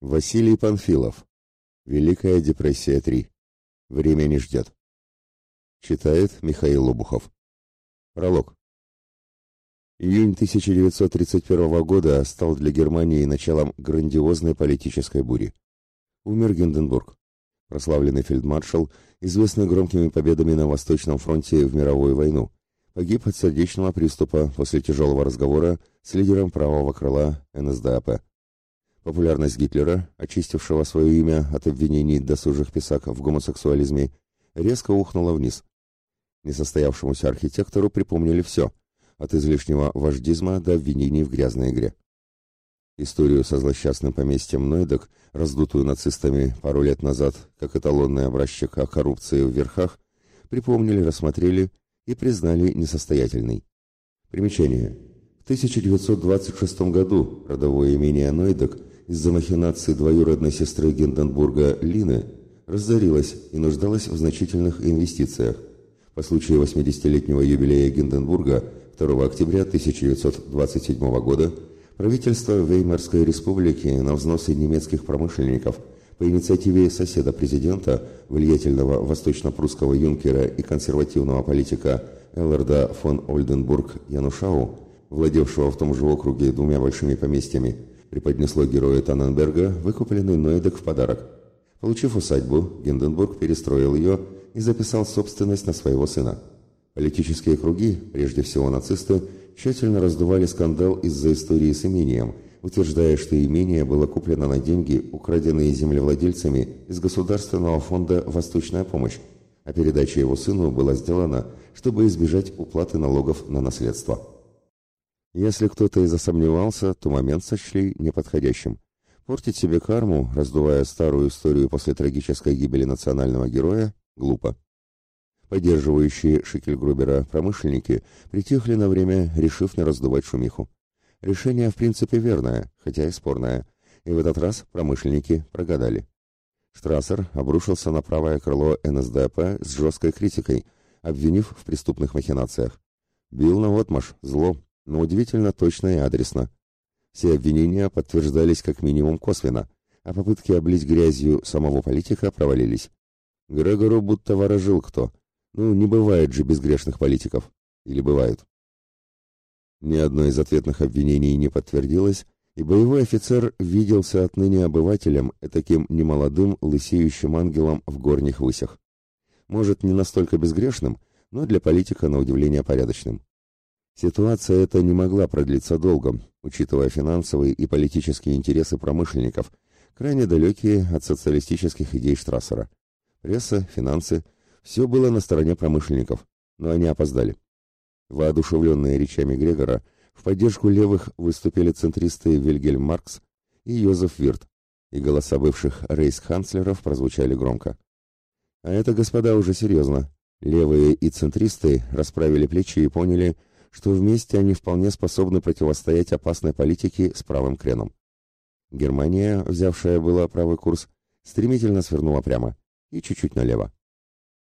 Василий Панфилов. Великая депрессия 3. Время не ждет. Читает Михаил Лобухов. Пролог. Июнь 1931 года стал для Германии началом грандиозной политической бури. Умер Гинденбург, прославленный фельдмаршал, известный громкими победами на Восточном фронте в мировую войну, погиб от сердечного приступа после тяжелого разговора с лидером правого крыла НСДАП. Популярность Гитлера, очистившего свое имя от обвинений досужих писак в гомосексуализме, резко ухнула вниз. Несостоявшемуся архитектору припомнили все, от излишнего вождизма до обвинений в грязной игре. Историю со злосчастным поместьем Нойдок, раздутую нацистами пару лет назад, как эталонный образчик о коррупции в верхах, припомнили, рассмотрели и признали несостоятельной. Примечание. В 1926 году родовое имение Нойдок из-за махинаций двоюродной сестры Гинденбурга Лины разорилась и нуждалась в значительных инвестициях. По случаю 80-летнего юбилея Гинденбурга 2 октября 1927 года правительство Веймарской республики на взносы немецких промышленников по инициативе соседа президента, влиятельного восточно-прусского юнкера и консервативного политика Элларда фон Ольденбург Янушау, владевшего в том же округе двумя большими поместьями, преподнесло герою Танненберга выкупленный Нойдек в подарок. Получив усадьбу, Гинденбург перестроил ее и записал собственность на своего сына. Политические круги, прежде всего нацисты, тщательно раздували скандал из-за истории с имением, утверждая, что имение было куплено на деньги, украденные землевладельцами из Государственного фонда «Восточная помощь», а передача его сыну была сделана, чтобы избежать уплаты налогов на наследство. Если кто-то и засомневался, то момент сочли неподходящим. Портить себе карму, раздувая старую историю после трагической гибели национального героя, глупо. Поддерживающие Шикельгрубера промышленники притихли на время, решив не раздувать шумиху. Решение в принципе верное, хотя и спорное, и в этот раз промышленники прогадали. Штрассер обрушился на правое крыло НСДАП с жесткой критикой, обвинив в преступных махинациях. Бил на отмаш, зло, но удивительно точно и адресно. Все обвинения подтверждались как минимум косвенно, а попытки облить грязью самого политика провалились. Грегору будто ворожил кто. Ну, не бывает же безгрешных политиков. Или бывают? Ни одно из ответных обвинений не подтвердилось, и боевой офицер виделся отныне обывателем, таким немолодым, лысеющим ангелом в горних высях. Может, не настолько безгрешным, но для политика на удивление порядочным. Ситуация эта не могла продлиться долго, учитывая финансовые и политические интересы промышленников, крайне далекие от социалистических идей Штрассера. Пресса, финансы – все было на стороне промышленников, но они опоздали. Воодушевленные речами Грегора, в поддержку левых выступили центристы Вильгельм Маркс и Йозеф Вирт, и голоса бывших рейхсканцлеров прозвучали громко. А это, господа, уже серьезно. Левые и центристы расправили плечи и поняли – что вместе они вполне способны противостоять опасной политике с правым креном. Германия, взявшая было правый курс, стремительно свернула прямо и чуть-чуть налево.